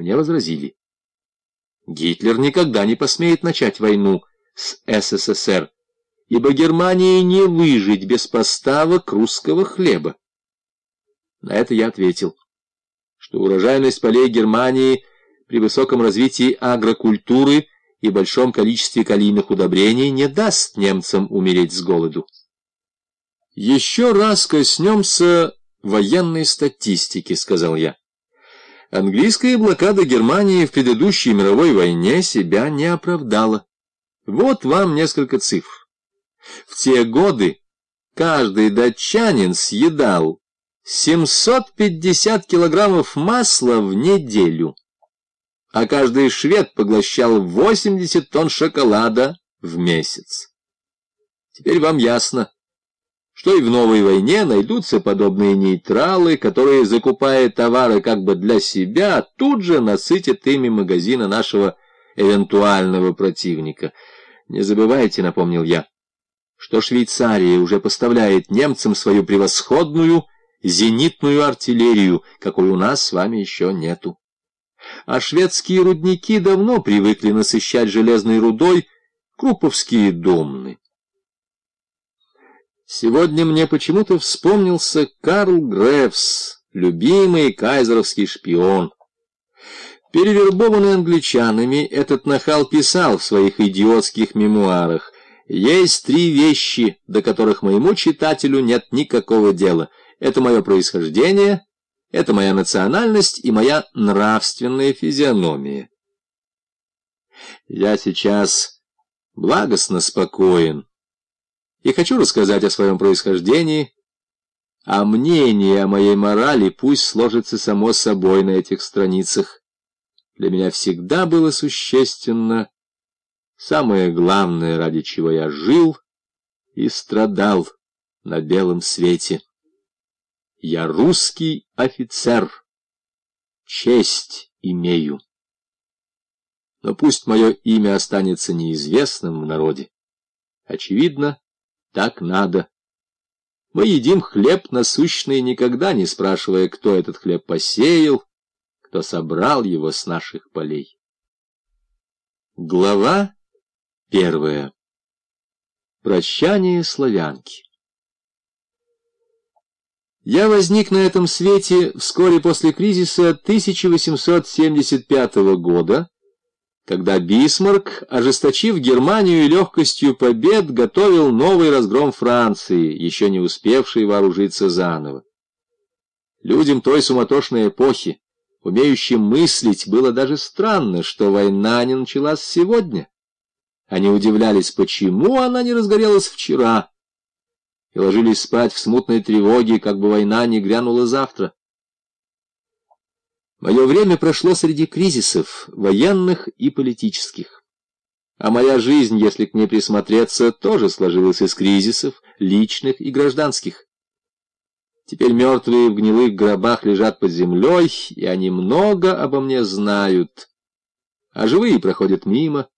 Мне возразили. Гитлер никогда не посмеет начать войну с СССР, ибо Германии не выжить без поставок русского хлеба. На это я ответил, что урожайность полей Германии при высоком развитии агрокультуры и большом количестве калийных удобрений не даст немцам умереть с голоду. «Еще раз коснемся военной статистики», — сказал я. Английская блокада Германии в предыдущей мировой войне себя не оправдала. Вот вам несколько цифр. В те годы каждый датчанин съедал 750 килограммов масла в неделю, а каждый швед поглощал 80 тонн шоколада в месяц. Теперь вам ясно, что и в новой войне найдутся подобные нейтралы, которые, закупая товары как бы для себя, тут же насытят ими магазины нашего эвентуального противника. Не забывайте, напомнил я, что Швейцария уже поставляет немцам свою превосходную зенитную артиллерию, какой у нас с вами еще нету. А шведские рудники давно привыкли насыщать железной рудой круповские домны. Сегодня мне почему-то вспомнился Карл Грефс, любимый кайзеровский шпион. Перевербованный англичанами, этот нахал писал в своих идиотских мемуарах. Есть три вещи, до которых моему читателю нет никакого дела. Это мое происхождение, это моя национальность и моя нравственная физиономия. Я сейчас благостно спокоен и хочу рассказать о своем происхождении, а мнение о моей морали пусть сложится само собой на этих страницах. Для меня всегда было существенно самое главное, ради чего я жил и страдал на белом свете. Я русский офицер, честь имею. Но пусть мое имя останется неизвестным в народе. Очевидно, так надо. Мы едим хлеб насущный, никогда не спрашивая, кто этот хлеб посеял, кто собрал его с наших полей. Глава первая. Прощание славянки. Я возник на этом свете вскоре после кризиса 1875 года, когда Бисмарк, ожесточив Германию легкостью побед, готовил новый разгром Франции, еще не успевший вооружиться заново. Людям той суматошной эпохи, умеющим мыслить, было даже странно, что война не началась сегодня. Они удивлялись, почему она не разгорелась вчера, и ложились спать в смутной тревоге, как бы война не грянула завтра. Мое время прошло среди кризисов, военных и политических. А моя жизнь, если к ней присмотреться, тоже сложилась из кризисов, личных и гражданских. Теперь мертвые в гнилых гробах лежат под землей, и они много обо мне знают. А живые проходят мимо,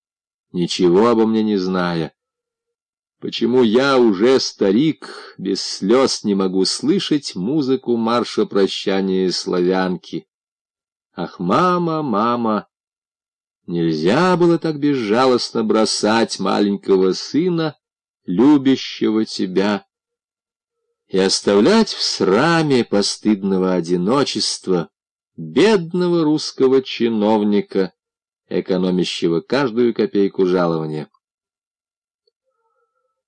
ничего обо мне не зная. Почему я уже старик, без слез не могу слышать музыку марша прощания славянки? Ах, мама, мама, нельзя было так безжалостно бросать маленького сына, любящего тебя, и оставлять в сраме постыдного одиночества бедного русского чиновника, экономящего каждую копейку жалования.